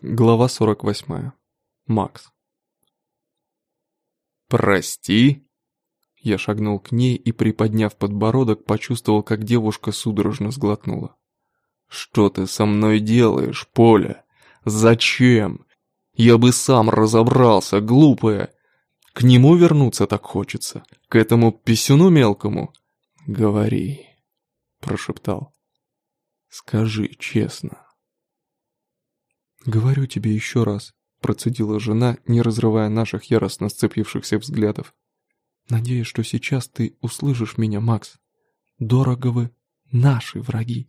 Глава 48. Макс. «Прости?» Я шагнул к ней и, приподняв подбородок, почувствовал, как девушка судорожно сглотнула. «Что ты со мной делаешь, Поля? Зачем? Я бы сам разобрался, глупая. К нему вернуться так хочется, к этому писюну мелкому?» «Говори», — прошептал. «Скажи честно». «Говорю тебе еще раз», — процедила жена, не разрывая наших яростно сцепившихся взглядов. «Надеюсь, что сейчас ты услышишь меня, Макс. Дорого вы наши враги.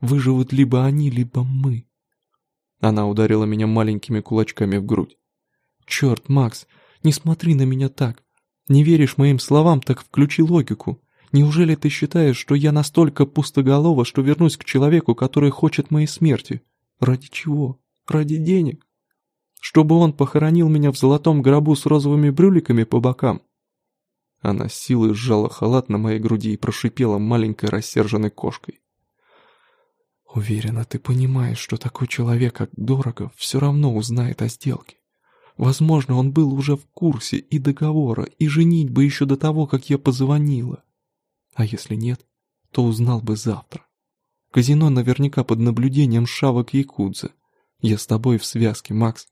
Выживут либо они, либо мы». Она ударила меня маленькими кулачками в грудь. «Черт, Макс, не смотри на меня так. Не веришь моим словам, так включи логику. Неужели ты считаешь, что я настолько пустоголова, что вернусь к человеку, который хочет моей смерти? Ради чего?» Ради денег? Чтобы он похоронил меня в золотом гробу с розовыми брюликами по бокам? Она с силой сжала халат на моей груди и прошипела маленькой рассерженной кошкой. «Уверена, ты понимаешь, что такой человек, как Дорогов, все равно узнает о сделке. Возможно, он был уже в курсе и договора, и женить бы еще до того, как я позвонила. А если нет, то узнал бы завтра. Казино наверняка под наблюдением шавок Якудза. Я с тобой в связке, Макс.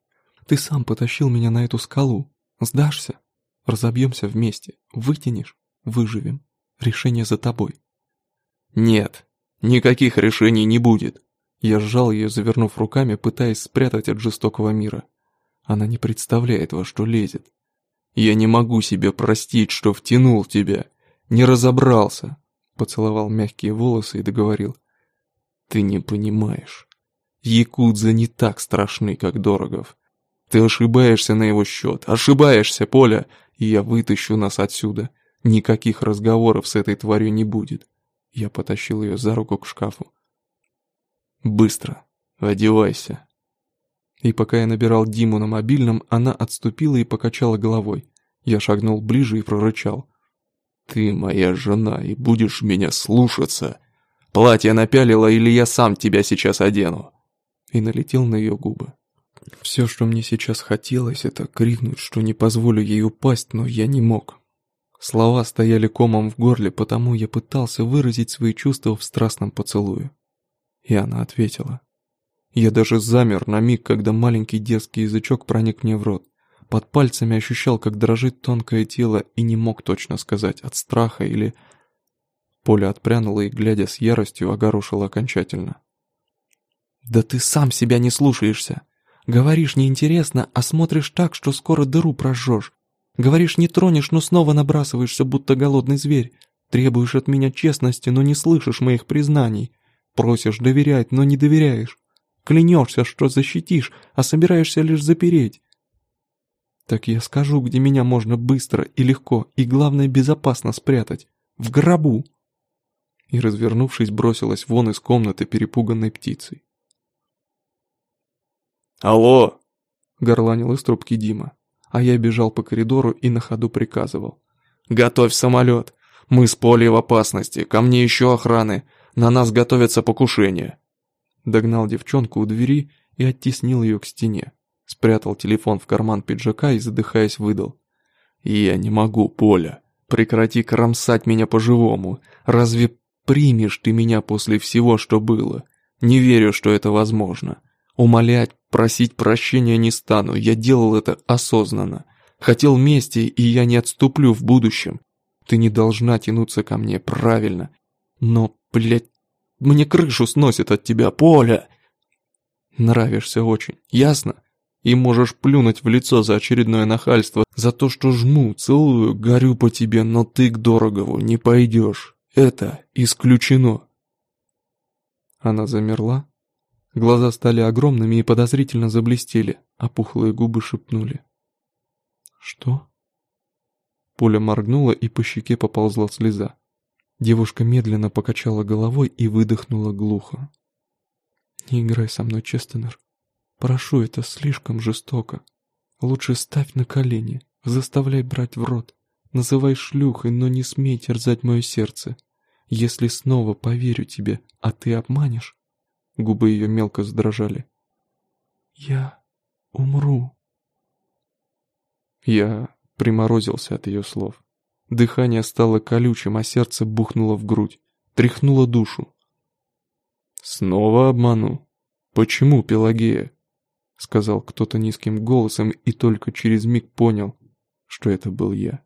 Ты сам потащил меня на эту скалу. Сдашься? Разобьемся вместе. Вытянешь? Выживем. Решение за тобой. Нет, никаких решений не будет. Я сжал ее, завернув руками, пытаясь спрятать от жестокого мира. Она не представляет, во что лезет. Я не могу себе простить, что втянул тебя. Не разобрался. Поцеловал мягкие волосы и договорил. Ты не понимаешь. Якудза не так страшны, как Дорогов. Ты ошибаешься на его счет, ошибаешься, Поля, и я вытащу нас отсюда. Никаких разговоров с этой тварью не будет. Я потащил ее за руку к шкафу. Быстро, одевайся. И пока я набирал Диму на мобильном, она отступила и покачала головой. Я шагнул ближе и прорычал. «Ты моя жена и будешь меня слушаться. Платье напялила или я сам тебя сейчас одену?» И налетел на ее губы. Все, что мне сейчас хотелось, это крикнуть, что не позволю ей упасть, но я не мог. Слова стояли комом в горле, потому я пытался выразить свои чувства в страстном поцелуе. И она ответила. Я даже замер на миг, когда маленький детский язычок проник мне в рот. Под пальцами ощущал, как дрожит тонкое тело, и не мог точно сказать, от страха или... Поля отпрянула и, глядя с яростью, огорошила окончательно. «Да ты сам себя не слушаешься. Говоришь неинтересно, а смотришь так, что скоро дыру прожжешь. Говоришь не тронешь, но снова набрасываешься, будто голодный зверь. Требуешь от меня честности, но не слышишь моих признаний. Просишь доверять, но не доверяешь. Клянешься, что защитишь, а собираешься лишь запереть. Так я скажу, где меня можно быстро и легко, и главное безопасно спрятать. В гробу. И, развернувшись, бросилась вон из комнаты перепуганной птицей. «Алло!» — горланил из трубки Дима. А я бежал по коридору и на ходу приказывал. «Готовь самолет! Мы с Полей в опасности, ко мне еще охраны, на нас готовятся покушения!» Догнал девчонку у двери и оттеснил ее к стене. Спрятал телефон в карман пиджака и, задыхаясь, выдал. «Я не могу, Поля. Прекрати кромсать меня по-живому. Разве примешь ты меня после всего, что было? Не верю, что это возможно. Умолять, просить прощения не стану, я делал это осознанно. Хотел мести, и я не отступлю в будущем. Ты не должна тянуться ко мне, правильно. Но, блядь, мне крышу сносит от тебя, Поля. Нравишься очень, ясно? И можешь плюнуть в лицо за очередное нахальство, за то, что жму, целую, горю по тебе, но ты к Дорогову не пойдешь. Это исключено. Она замерла, Глаза стали огромными и подозрительно заблестели, а пухлые губы шепнули. «Что?» Поля моргнула, и по щеке поползла слеза. Девушка медленно покачала головой и выдохнула глухо. «Не играй со мной, Честенер. Прошу, это слишком жестоко. Лучше ставь на колени, заставляй брать в рот. Называй шлюхой, но не смей терзать мое сердце. Если снова поверю тебе, а ты обманешь, Губы ее мелко задрожали. Я умру. Я приморозился от ее слов. Дыхание стало колючим, а сердце бухнуло в грудь, тряхнуло душу. «Снова обману? Почему, Пелагея?» Сказал кто-то низким голосом и только через миг понял, что это был я.